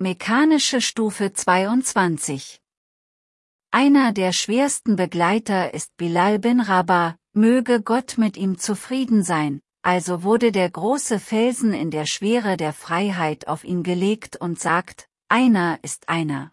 Mechanische Stufe 22 Einer der schwersten Begleiter ist Bilal bin Rabah, möge Gott mit ihm zufrieden sein, also wurde der große Felsen in der Schwere der Freiheit auf ihn gelegt und sagt, einer ist einer.